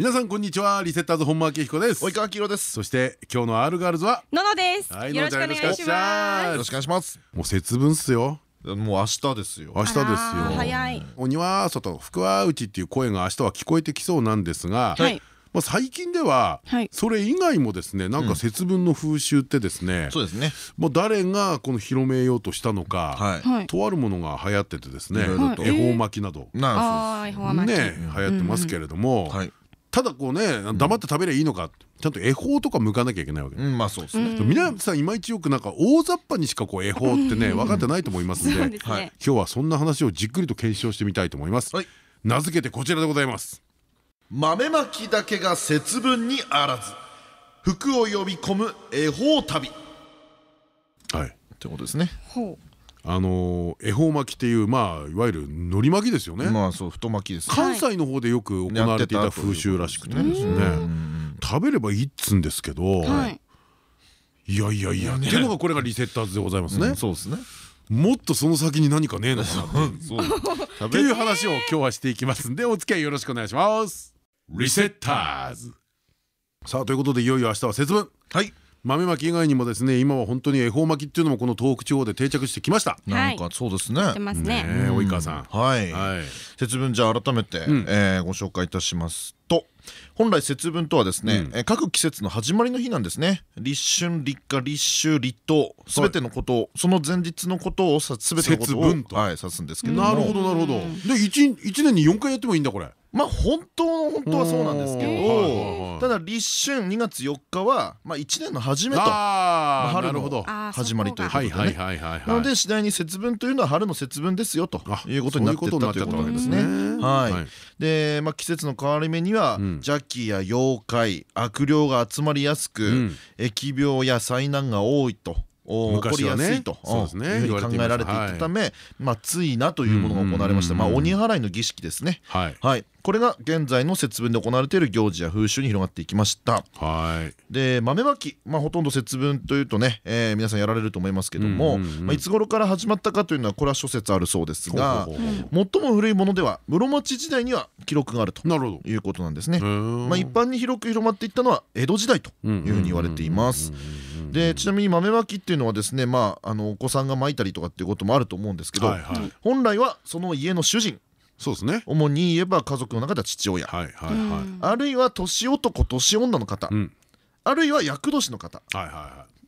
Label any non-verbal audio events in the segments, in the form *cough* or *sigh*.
皆さんこんにちは。リセッターズ本間明彦です。及川明です。そして今日の R ガールズは？ののです。はいよろしくお願いしののちゃんよろしくお願いします。よろしくお願いします。もう節分っすよ。もう明日ですよ。明日ですよ。早い。鬼は外福は内っていう声が明日は聞こえてきそうなんですが、はい。まあ最近でははい。それ以外もですねなんか節分の風習ってですね、そうですね。もう誰がこの広めようとしたのか。とあるものが流行っててですね恵方巻きなど。ね流行ってますけれども、はいただこうね黙って食べりゃいいのか。ちゃんと恵方とか向かなきゃいけないわけ、うんまあそうですね。皆さんいまいちよくなんか大雑把にしかこう恵方ってね分かってないと思いますんで。今日はそんな話をじっくりと検証してみたいと思います、はい。名付けてこちらでございます。豆まきだけが節分にあらず福を呼び込む恵方旅。っはい。てことですね。ほあのー恵方巻きっていうまあいわゆる海苔巻きですよね、まあそう太巻きです関西の方でよく行われていた風習らしくてですね。食べればいいっつんですけど、い。いやいやいやっていうのがこれがリセッターズでございますね、そうですね。もっとその先に何かねえのかなっていう話を今日はしていきますんでお付き合いよろしくお願いします。リセッターズ。さあということでいよいよ明日は節分。はい豆まき以外にもですね今は本当に恵方巻きっていうのもこの東北地方で定着してきました。なんかそうですね。やってますね。ね。え及川さん。はい。はい。節分じゃあ改めてご紹介いたしますと。本来節分とはですね各季節の始まりの日なんですね。立春立夏立秋立冬。すべてのことをその前日のことをさすべてのことを節分と。はい指すんですけども。なるほどなるほど。で一一年に4回やってもいいんだこれまあ本当の本当はそうなんですけどただ立春2月4日はまあ1年の初めとまあああ春のなるほど。あー始まりということではいはいねはいはいはい。なので次第に節分というのは春の節分ですよとあいうことになっていったということなんですね。で、まあ、季節の変わり目には、ん。邪気や妖怪悪霊が集まりやすく、ん。疫病や災難が多いと。お起こりやすいというふうに考えられていたため、まあ、ついなというものが行われました、まあ、鬼払いの儀式ですね。はい。はい、これが現在の節分で行われている行事や風習に広がっていきました。はい。で豆まき、まあ、ほとんど節分というとね、えー皆さんやられると思いますけども、いつ頃から始まったかというのはこれは諸説あるそうですが最も古いものでは室町時代には記録があるということなんですね。まあ、一般に広く広まっていったのは江戸時代というふうに言われています。でちなみに豆まきっていうのはですね、まあ、あのお子さんがまいたりとかっていうこともあると思うんですけど、はいはい。本来はその家の主人そうですね。主に言えば家族の中では父親、あるいは年男年女の方、あるいは厄年の方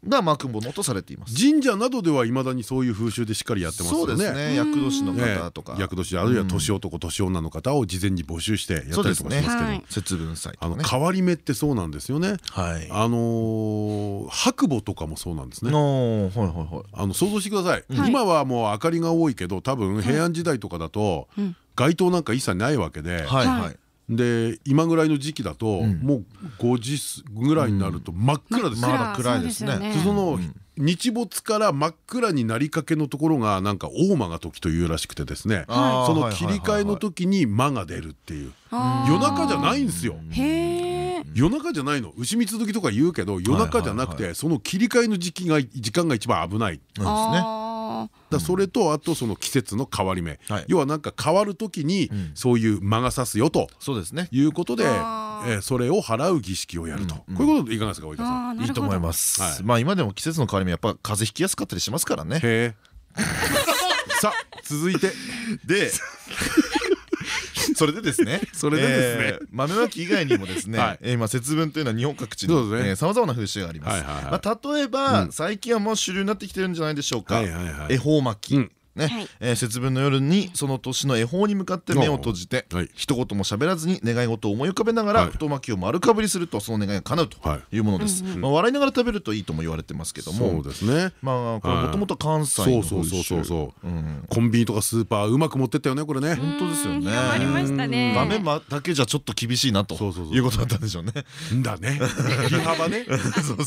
が巻くものとされています。い神社などではいまだにそういう風習でしっかりやってますそうよねですね。厄年のね方とか、厄年あるいは年男年女の方を事前に募集してやったりとかしますけど。はい。節分祭あの。変わり目ってそうなんですよね。はい。あのー白母とかもそうなんですね。のはいはいはい。あの想像してください、はい。今はもう明かりが多いけど多分平安時代とかだとうん。街灯なんか一切ないわけで、はいはい。で今ぐらいの時期だと、ん。もう5時ぐらいになると真っ暗ですよ、まだ暗。いですね。その日没から真っ暗になりかけのところがなんか大間が時というらしくてですね。その切り替えの時に間が出るっていう。夜中じゃないんですよ。へえ。夜中じゃないの。牛蜜時とか言うけど夜中じゃなくてその切り替えの時期が時間が一番危ない。なんですね。あだそれとあとその季節の変わり目はい要はなんか変わる時にそういう間が差すよとそうですね。いうことでえーそれを払う儀式をやるとこういうことでいかがですか及川さんあ。いいと思います。はいまあ今でも季節の変わり目やっぱ風邪ひきやすかったりしますからね。へえ *laughs* さあ続いてで。*laughs* それでですね。*laughs* それでですね。えー豆まき以外にもですね、*laughs* はい。えーまあ節分というのは日本各地でさまざまな風習があります。例えば最近はもう主流になってきてるんじゃないでしょうか。恵方巻き。うん。ね、はい。えー節分の夜にその年の恵方に向かって目を閉じて、はい。一言も喋らずに願い事を思い浮かべながら、はい。太巻きを丸かぶりするとその願いが叶うとはいいうものです、まあ、笑いながら食べるといいとも言われてますけども。そうですね。まあこれもともと関西のそうそうそうそうそう。うん。コンビニとかスーパーうまく持ってったよねこれね。本当ですよね。広まりましたね。豆まだけじゃちょっと厳しいなと。いうことだったんでしょうね。んだね。利 *laughs* 幅ね。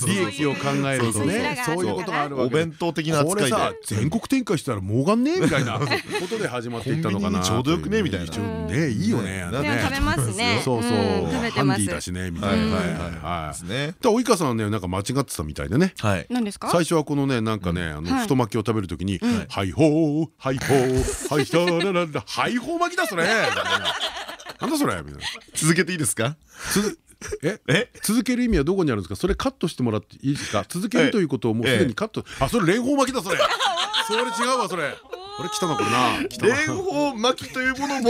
利益を考えるとね。そういうことがあるわおけで。弁当的な扱いで。さ全国展開したらもうがんねえみたいな *laughs* ことで始まっていったのかなちょうどよくねみたいな。一応ねいいよね食べますね。そうそう。うん。食べてます。ハンディ。だしねみたいな。はいはいはいはですね。及川さんはねなんか間違ってたみたいでね。はい。何ですか？最初はこのねなんかねあのはい。太巻きを食べるときに「はいほーはいほーはいしたらららはいほー巻きだそれ」な *laughs* なんだそれみたいな。続けていいですか？つえ？え？続ける意味はどこにあるんですか？それカットしてもらっていいですか？続けるということをもうすでにカット。あそれ蓮舫巻きだそれそれ違うわそれ。これ来たなこれな。来たな。蓮舫巻きというものも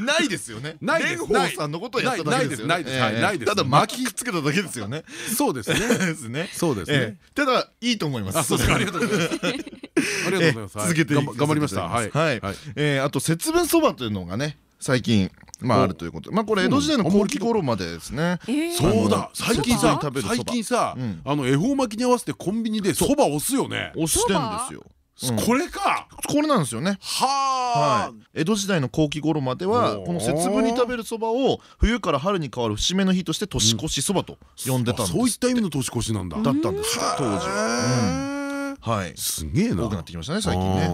ないですよね。ないです。蓮舫さんのことをやっただけですよね。ないです。ないです。ただ巻きつけただけですよね。そうですね。ですね。そうですね。ええ。ただいいと思います。あそうですか。ありがとうございます。ありがとうございます。はい。続けて頑張りました。はい。はい。えーあと節分そばというのがね最近まああるということ。でまあこれ江戸時代の後期頃までですね。えーそうだ。最近さそば食べるそば。最近さうん。あの恵方巻きに合わせてコンビニでそば押すよね。押してんですよ。うんこれか？これなんですよね。ははあい。江戸時代の後期頃まではこの節分に食べるそばを冬から春に変わる節目の日として年越しそばと呼んでたんですそういった意味の年越しなんだ。だったんですよ当時は。ははい。すげえな。多くなってきましたね最近ね。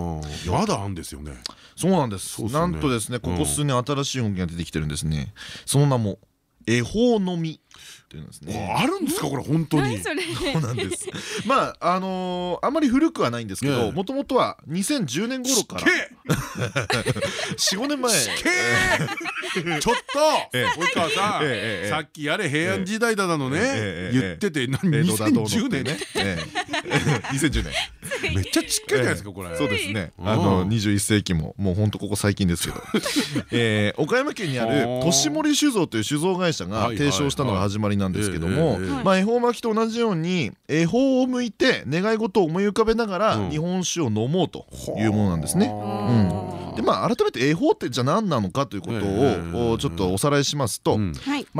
まだあんですよね。そうなんです。なんとですねここ数年新しい動きが出てきてるんですね。その名も恵方のみっていうんですね。あるんですか？これ本当に。何そうなんです。まああのーあまり古くはないんですけええ。どもともとは2010年頃から。け45 *laughs* 年前。け *laughs* ちょっと！ええ。及川さんさっきやれ平安時代だのね。言ってて何？江戸だどうのって2010年ね。ええ。*laughs* 2010年。めっちゃちっちゃいじゃないですかこれ。そうですね。うん。あの21世紀ももう本当ここ最近ですけど、えー岡山県にあるはあ年森酒造という酒造会社が提唱したのが始まりなんですけども恵方巻きと同じように恵方を向いて願い事を思い浮かべながらうん。日本酒を飲もうというものなんですね。はでまあ改めて恵方ってじゃあ何なのかということええをおちょっとおさらいしますと、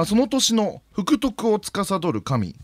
その年の福徳を司る神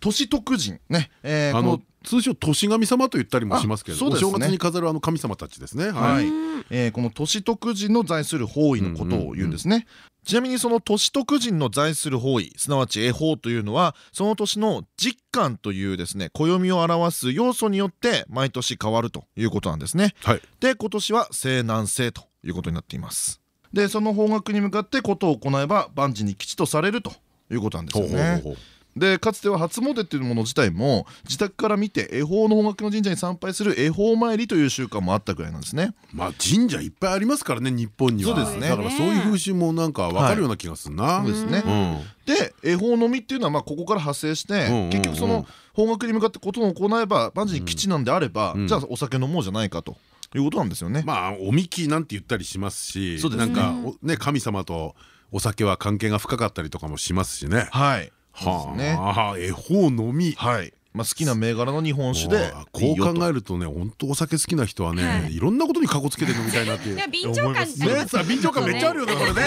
年徳神ね、えーあのこの通称年神様と言ったりもしますけどあそうですねお正月に飾るあの神様たちですねははいいえーこの年徳神の在する方位のことを言うんですね。ちなみにその年徳神の在する方位すなわち恵方というのはその年の実感というですね暦を表す要素によって毎年変わるということなんですね。はいで今年は西南西ということになっています。でその方角に向かってことを行えば万事に吉とされるということなんですよね。ほうほうほうでかつては初詣っていうもの自体も自宅から見て恵方の方角の神社に参拝する恵方参りという習慣もあったぐらいなんですね。まあ神社いっぱいありますからね日本には。そうですねだからそういう風習もなんか分かるような気がするな。そうですね。うん。で恵方のみっていうのはまあここから派生して結局その方角に向かってことを行えば万事に基地なんであればうん。じゃあお酒飲もうじゃないかということなんですよね。まあおみきなんて言ったりしますしそうですね。なんかおね神様とお酒は関係が深かったりとかもしますしね。はいですね。はあ恵方のみはいまあ好きな銘柄の日本酒でこう考えるとね本当お酒好きな人ははねい。いろんなことにかこつけて飲みたいなっていう。いや備長感じねさ備長感めっちゃあるよねこれね。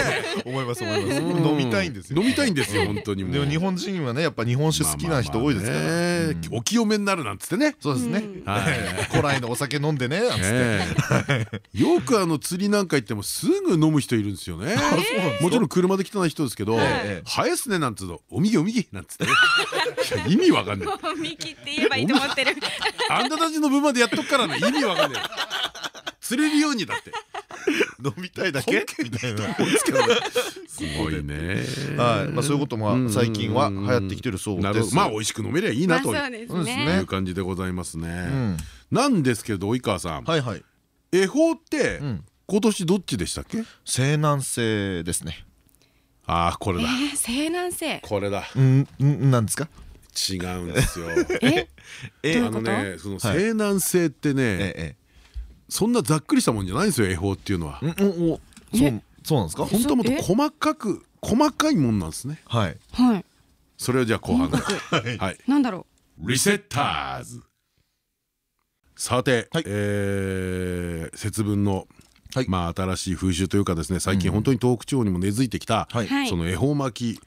思います思います。うん。飲みたいんですよ飲みたいんですよ本当にでも日本人はねやっぱ日本酒好きな人多いですからお清めになるなんつってね。そうですね。はい。古来のお酒飲んでねなんつって。ええ。よくあの釣りなんか行ってもすぐ飲む人いるんですよね。もちろん車で来てない人ですけどえ「早いっすね」なんつうの「おみぎおみぎ」なんつって意味わかんない *laughs* ミキって言えばいいと思ってる。*laughs* あんたたちの分までやっとくからね。意味わかんない釣れるようにだって。飲みたいだけ？みたいな。*laughs* すごいね。はい。まあそういうことも最近は流行ってきてるそうです。まあ美味しく飲めりゃいいなといまあそうですそうですねねう。感じでございますね。うん。なんですけど及川さん。はいはい。恵方ってうん。今年どっちでしたっけ？西南西ですね。ああこれだ。えー、西南西。これだ。うんんなんですか？違うんですよ。*laughs* え、*laughs* えあのねその西南西ってねえそんなざっくりしたもんじゃないんですよ恵方っていうのは。そうそうなんですか？本当はもっとえ？細かく細かいもんなんですね。はい。はい。それをじゃあ後半で。はい。なんだろリセッターズ。さて、はい。えー節分の、はい。まあ新しい風習というかですね最近本当に東北地方にも根付いてきた、はい。はい。その恵方巻き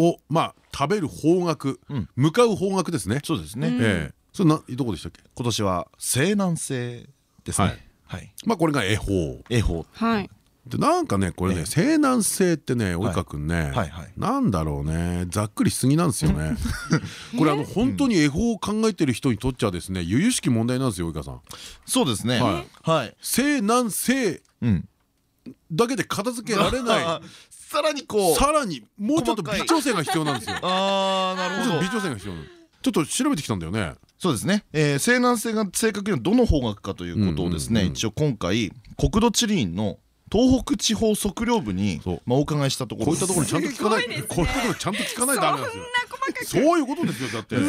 を、まあ食べる方角、うん。向かう方角ですね。そうですね。ええ。それなどこでしたっけ？今年は西南西ですはい。ねはい。まあこれが恵方。恵方。はいでなんかねこれねええ。西南西ってね及川君ね、なんだろうねざっくりしすぎなんですよね。*laughs* これあの本当に恵方を考えてる人にとっちゃですね由々しき問題なんですよ及川さん。そうですね。ははい。西南西うん。だけで片付けられない。*laughs* さらにこうさらにもうちょっと微調整が必要なんですよ。*laughs* ああなるほど。もうちょっと微調整が必要ちょっと調べてきたんだよね。そうですね、えー、西南西が正確にはどの方角かということをですね、一応今回国土地理院の東北地方測量部にまあお伺いしたところ。こういったところにちゃんと聞かない、こういったところにちゃんと聞かないとダメなんですよ。そういうことですよだって。だ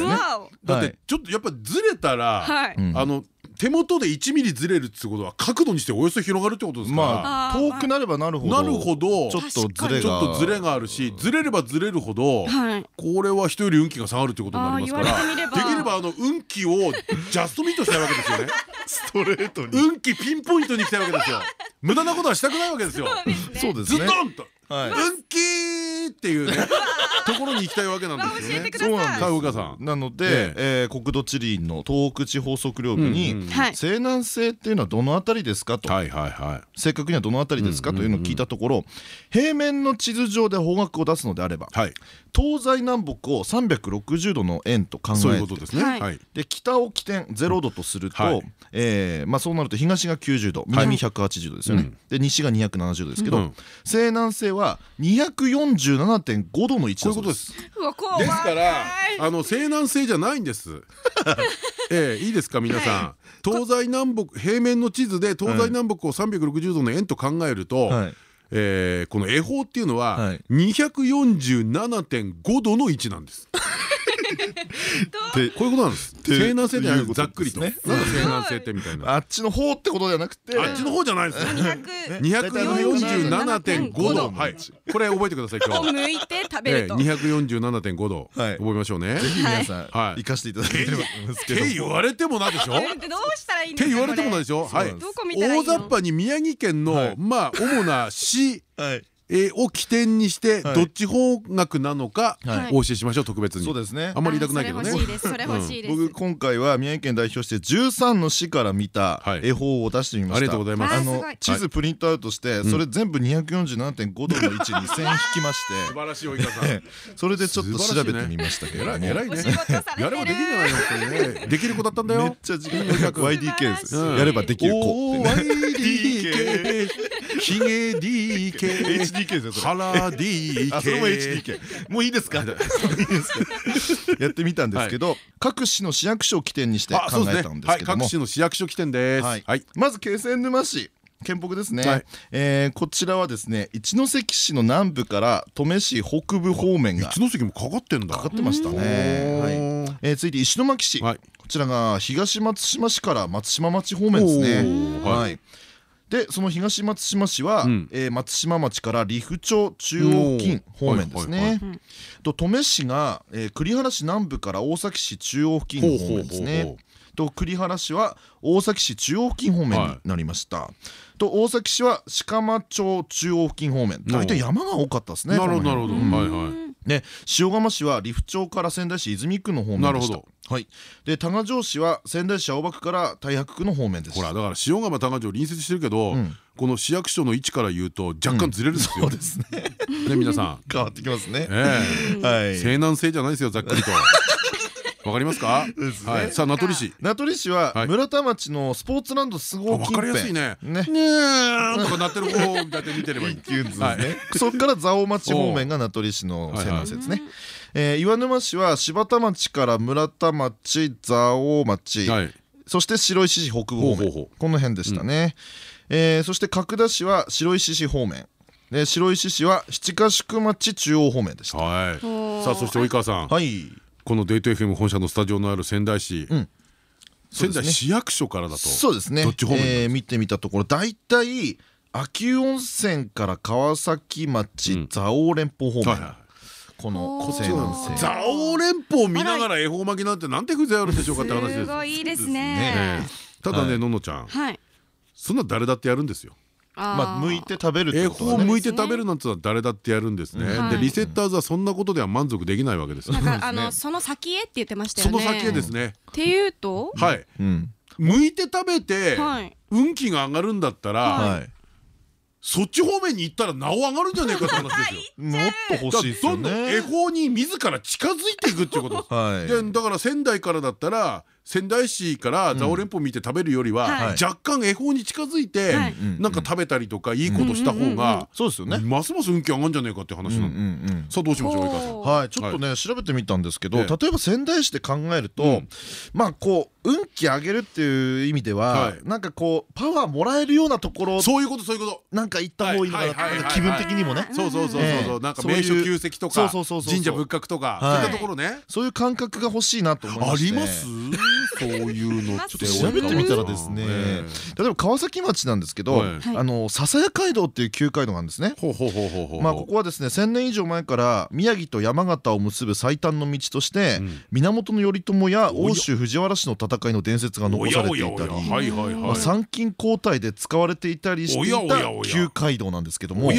っはいてちょっとやっぱずれたら、あの手元で1ミリずれるってことは角度にしておよそ広がるってことですから。まあ遠くなればなるほどなるほど。ちょっとずれが。ちょっとずれがあるしずれればずれるほどはい。これは人より運気が下がるってことになりますから。できればあの運気をジャストミートしたいわけですよね。ストレートに。運気ピンポイントにいきたいわけですよ。無駄なことはしたくないわけですよ。そうですね。ズドンと。はい。運気っていうね *laughs* ところに行きたいわけなんですよね。そうなんです。さん。なので、ええー国土地理院の東北地方測量部に、西南西っていうのはどのあたりですかと、はいはいはい。正確にはどのあたりですかというのを聞いたところ、平面の地図上で方角を出すのであればはい。東西南北を360度の円と考そういうえてことですね。で北を起点0度とすると、はい。えーまあ、そうなると東が90度南180度ですよね、うん。で西が270度ですけど、うん。西南西は247.5度の位置こういうことでだそうですですからあの西南西じゃないんです。*laughs* ええいいですか皆さん。東西南北平面の地図で東西南北を360度の円と考えると、はい。えーこの恵方っていうのははい。247.5度の位置なんです。*laughs* でこういうことなんです。て西南西でざっくりと。西南西ってみたいな。あっちの方ってことではなくてあっちの方じゃないですよ。200 247.5度。はい。これ覚えてください今を日。抜いて食べええると247.5度はい覚えましょうね。ぜひ皆さんはい生かしていただければと思いますけどって言われてもなでしょ？えどうしたらいいんですかって言われてもないでしょ？はい。どこ見たらいいの？大雑把に宮城県はいのまあ主な市はいえーを起点にしてはい。どっち方角なのかはい。お教えしましょう特別に。そうですね。あんまり言いたくないけどね。あ。それ欲しいです。それ欲しいです。僕今回は宮城県代表して13の市から見たはい。絵本を出してみました。ありがとうございます。あの地図プリントアウトしてそれ全部247.5度の位置に線引きまし *laughs* 素晴らしい及川さん。て *laughs* それでちょっと調べてみましたけども偉いね。やればできるんじゃないの。できる子だったんだめっよ。ちゃ時間 YDK ですうん。やればできる子 YDK *laughs* ヒゲ DK HDK ですよそれ。ハラ DK あそれも HDK もういいですか？やってみたんですけど各市の市役所を起点にして考えたんですはいけども。各市の市役所起点です。まず気仙沼市県北ですね、はい。えーこちらはですね一関市の南部から登米市北部方面が一関もかかってんだ。かかってましたね、はい。えー続いて石巻市、はい。こちらが東松島市から松島町方面ですね。はいでその東松島市は、うん。えー松島町から利府町中央付近方面ですはいはいねと登米市が、えー栗原市南部から大崎市中央付近方面ですね。と栗原市は大崎市中央付近方面になりました、と大崎市は鹿間町中央付近方面。大体山が多かったですねなるほどなるほど。はいはいで塩釜市は利府町から仙台市泉区の方面でした。なるほど。はい、で多賀城市は仙台市青葉区から太白区の方面です。ほらだから塩釜多賀城隣接してるけど、ん。この市役所の位置から言うと若干ずれるんですよ。そうですね。ね皆さん。*laughs* 変わってきますね。え。はい。え西南西じゃないですよざっくりと。わかりますか？さあ名取市。名取市ははい。村田町のスポーツランドすあご近わかりやすい辺ね。ねとかなってる方をだって見てればいい。*laughs* そこから蔵王町方面が名取市の西南西ですね。えー岩沼市は柴田町から村田町蔵王町。はい。そして白石市北部方面。この辺でしたね、えーそして角田市は白石市方面。で白石市は七ヶ宿町中央方面でした。さあそして及川さん、はいこのデート FM 本社のスタジオのある仙台市、うですね。仙台市役所からだと。そうですね。どっち方面えー見てみたところ。大体秋保温泉から川崎町、うん。蔵王連邦方面、はいはいこのおー。西南西蔵王連峰見ながら恵方巻きなんてなんて風情あるんでしょうかって話ですすごいいいですね。ただねはい。ののちゃん。はい。そんな誰だってやるんですよまあ剥いて食べるって恵ことはね。方向いて食べるなんてのは誰だってやるんですね。でリセッターズはそんなことでは満足できないわけですなんかあねのその先へって言ってましたそよね。の先へですね。っていうと？はい。うん。剥いて食べてはい。運気が上がるんだったらはい。そっち方面に行ったら名を上がるんじゃねえかって話ですよ。もっと欲しいですよだからどんどん恵ね方に自ら近づいていくっていうことです。はい。でだから仙台からだったら仙台市から蔵王連峰見て食べるよりは、はい。若干恵方に近づいて、はい。なんか食べたりとかいいことした方が、そうですよね。ますます運気上がるんじゃねえかって話なの。さあどうしましょう井川さん。はい、ちょっとね、調べてみたんですけど、ええ例えば仙台市で考えると、うん。まあこう運気上げるっていう意味では、はい。なんかこうパワーもらえるようなところそういうことそういうこと。なんか行った方がいいのかな気分的にもね。そうそうそうそうなんかそういう名所旧跡とそうかそうそうそう。神社仏閣とか、はいそういったところね。そういう感覚が欲しいなと思いまして。あります？そういうのって *laughs* ちょっと調べてみたらですね。え例えば川崎町なんですけど、はい。あの笹谷街道っていう旧街道なんですね。まあここはですね1000年以上前から宮城と山形を結ぶ最短の道として、うん。源頼朝や奥州藤原氏の戦いの伝説が残されていたり。参勤交代で使われていたりしていた旧街道なんですけども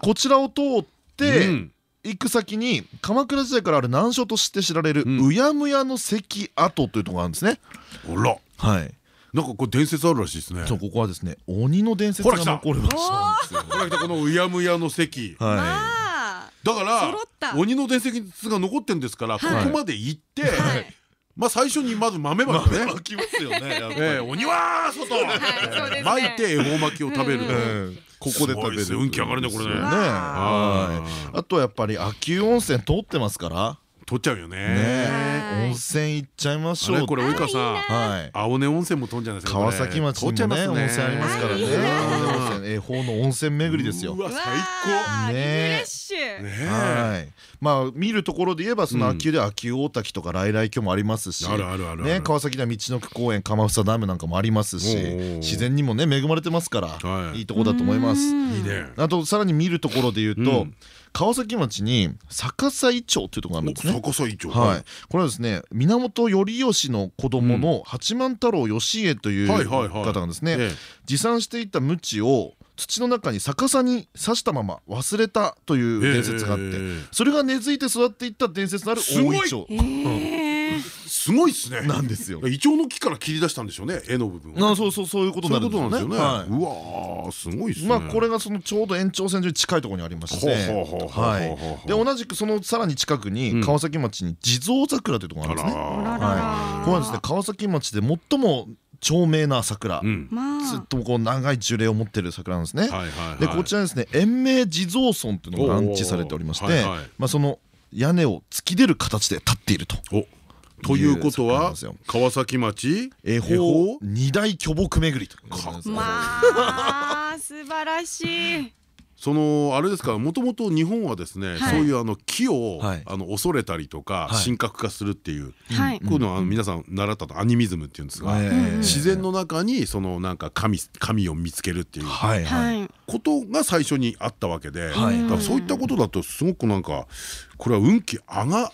こちらを通ってうん行く先に鎌倉時代からある難所として知られるうやむやの関跡というところがあるんですね。ほら、はい、なんかこれ伝説あるらしいですね。そうここはですね鬼の伝説が残る場所なんですよ。これ来たこのうやむやの席。はあだから鬼の伝説が残ってんですから、こはいこまで行って、ーはいまあ最初にまず豆い。まきね。巻きますよね。*laughs* 鬼は外。巻いて恵方巻きを食べる。うんここで食べる運気上がるねこれね。はい。あとはやっぱり秋保温泉通ってますから取っちゃうよね。温泉行っちゃいましょう。これ及川さん。はい青根温泉も飛んじゃないですか。川崎町にもね通っちゃいます温泉ありますからね。青根温泉。恵方の温泉巡りですよ。うわ最高。ね。はい。まあ見るところで言えばそのうん秋保では秋保大滝とか来来峡もありますし。あるあるある。ね川崎では道のく公園鎌房ダムなんかもありますし自然にもね恵まれてますからはい。いいとこだと思います。うん。いいね。あとさらに見るところで言うと、うん川崎町に逆さ井町というところがあるんですね。逆さ一丁。はい、これはですね源頼義の子供の八幡太郎義家という方がですね。え持参していた鞭を土の中に逆さに刺したまま忘れたという伝説があって、ええ。それが根付いて育っていった伝説のある大イチョえーすごいっすね。なんですよ。イチョウの木から切り出したんでしょうね。絵の部分そうそうそういうことなるんですよね。ことなんですよね。はうわーすごいっすね。いまあこれがそのちょうど延長線上に近いところにありましてで同じくそのさらに近くうんに川崎町に地蔵桜というところがあるんですね。これはですね川崎町で最も長命な桜、ずっとこう長い樹齢を持ってる桜なんですね。はいはいはい。でこちらにですね延命地蔵村というのが安置されておりまして、まあその屋根を突き出る形で立っていると。おということは川崎町恵方二大巨木巡りと。まあ素晴らしい。そのあれですかもともと日本はですね、はい。そういうあの木を、はい。あの恐れたりとか、はい。神格化するっていう、はい。こういうのはあの皆さん習ったとアニミズムっていうんですが、ええ。自然の中にそのなんか神神を見つけるっていうはいはい。はい。ことが最初にあったわけで、はい。だからそういったことだとすごくなんかこれは運気上が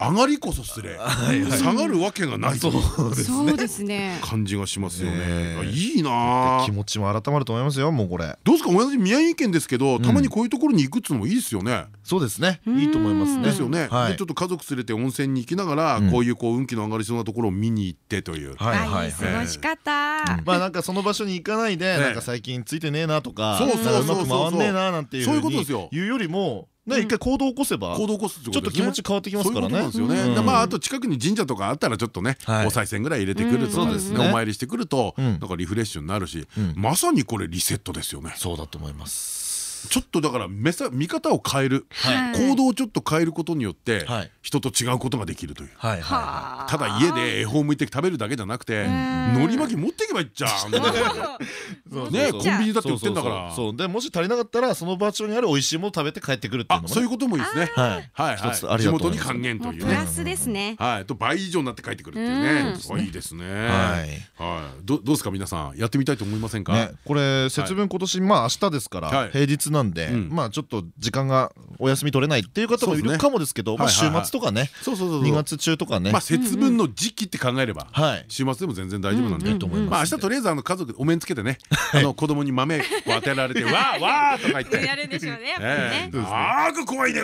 上がりこそすれ *laughs* 下がるわけがないというそうですそうですね。感じがしますよね。いいなあ。気持ちも改まると思いますよもうこれ。どうですか同じ宮城県ですけどたまにこういうところに行くっつうのもいいですよね。そうですね。いいと思いますね。ですよね。ちょっと家族連れて温泉に行きながらうん。こういうこう運気の上がりそうなところを見に行ってという。はいあはい。いはい。い過ごし方。まあなんかその場所に行かないでええ *laughs* なんか最近ついてねえなとかそうそうそうなんかうまく回んねえななんていうそういうことですよ。言うよりもねうん一回行動を起こせば行動を起こすちょっと気持ち変わってきますからね。ですよね。まああと近くに神社とかあったらちょっとね、はいお賽銭ぐらい入れてくるとかですね、うんお参りしてくると、うんなんかリフレッシュになるし、うんまさにこれリセットですよね。そうだと思います。ちょっとだから目さ見方を変える、はい。行動をちょっと変えることによって、はい。人と違うことができるという。はいははあ。ただ家で恵方向いて食べるだけじゃなくて、ん。海苔巻き持っていけばいいじゃん。*laughs* い。ねコンビニだって売ってんだから。そうでもし足りなかったらその場所にある美味しいもの食べて帰ってくるっていうのもそういうこともいいですね。はい。はい。一つあはい。地元に還元というプラスですね。はい、と倍以上になって帰ってくるっていうね。うん。いいですね。はいはい。どどうですか皆さん。やってみたいと思いませんか？ね、これ節分今年まあ明日ですからはい。平日日なんでん。まあちょっと時間がお休み取れないっていう方もいるかもですけどまあ週末とかねそうそうそうそう。2月中とかね。まあ節分の時期って考えればはい。週末でも全然大丈夫なんで。いいと思います。まあ明日とりあえずあの家族でお面つけてねあの子供に豆を与えられて *laughs* わーわーとか言って。やるでしょうねやあーく怖いね。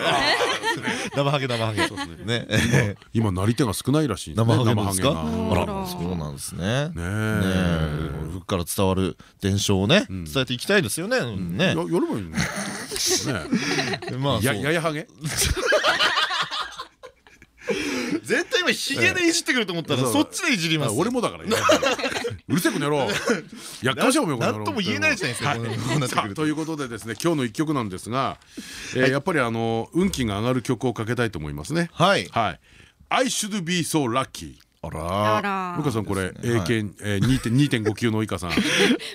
生ハゲ生ハゲ。ね。今なり手が少ないらしいね。生ハゲなんですか？そうなんですね。ねねえ。から伝わる伝承をね伝えていきたいですよね。ね。えややればいいねまあやややはげ？*laughs* 絶対今ヒゲでいじってくると思ったらそっちでいじります。俺もだからうるせえこの野郎。やっかましょうよこの野郎。なんとも言えないじゃないですかということでですね今日の一曲なんですがえーやっぱりあの運気が上がる曲をかけたいと思いますね。はい。はい「I should be so lucky」ああら。らルカさんこれね。英検えー2.5 2.5級の以下さん。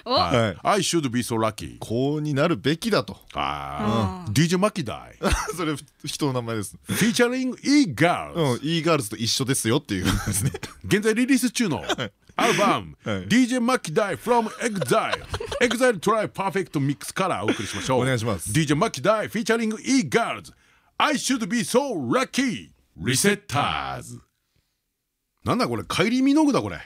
お *laughs* はい。はい。I should be so lucky こうになるべきだと。あー。DJ マキダイ。*laughs* それ人の名前です。フィーチャリング E ガールうん、e ガールズと一緒ですよっていう。ですね。現在リリース中の *laughs* アルバムはい。DJ マキダイ from EXILE EXILE Try Perfect Mix からお送りしましょう。お願いします。DJ マキダイフィーチャリング E ガールズ I should be so lucky リセッターズなんだこれ帰りミノグだこれ。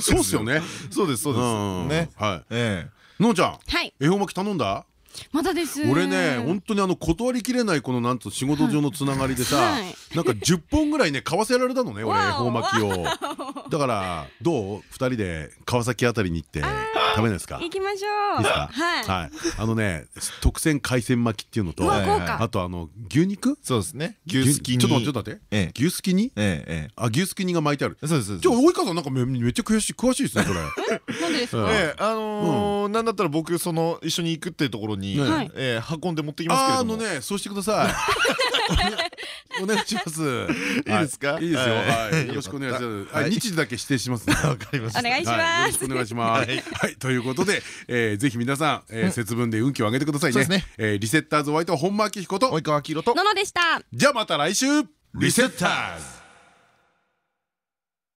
そうっすよね。そうですそうです。うん。ね。はい。えのんちゃんはい。恵方巻き頼んだ？まだです。俺ね本当にあの断りきれないこのなんと仕事上のつながりでさ、はい。なんか10本ぐらいね買わせられたのね俺恵方巻きを。だからどう？2人で川崎あたりに行って食べないですか？行きましょう。ですか？はい。はい。あのね特選海鮮巻きっていうのとあとあの牛肉？そうですね。牛すきに。ちょっと待ってちょっと待って。ええ。牛すきに？えええあ牛すき煮が巻いてある。え。そうですそうです。じゃあ及川さんなんかめめっちゃ詳しい詳しいですねそれ。なんでですか？あのーなんだったら僕その一緒に行くっていうところにはい。ええ運んで持ってきますけども。のねそうしてください *laughs* お願いします。い *laughs* いいですか？い。いですよ。はい。はい。よろしくお願いします。日時だけ指定しますね。わかりました。お願い。しますしくお願いします。はい、ということで、えーぜひ皆さん、えー節分で運気を上げてくださいね。そうですね。えーリセッターズお相手は本間明彦と及。川明宏と。ののでした。じゃあまた来週。リセッターズ。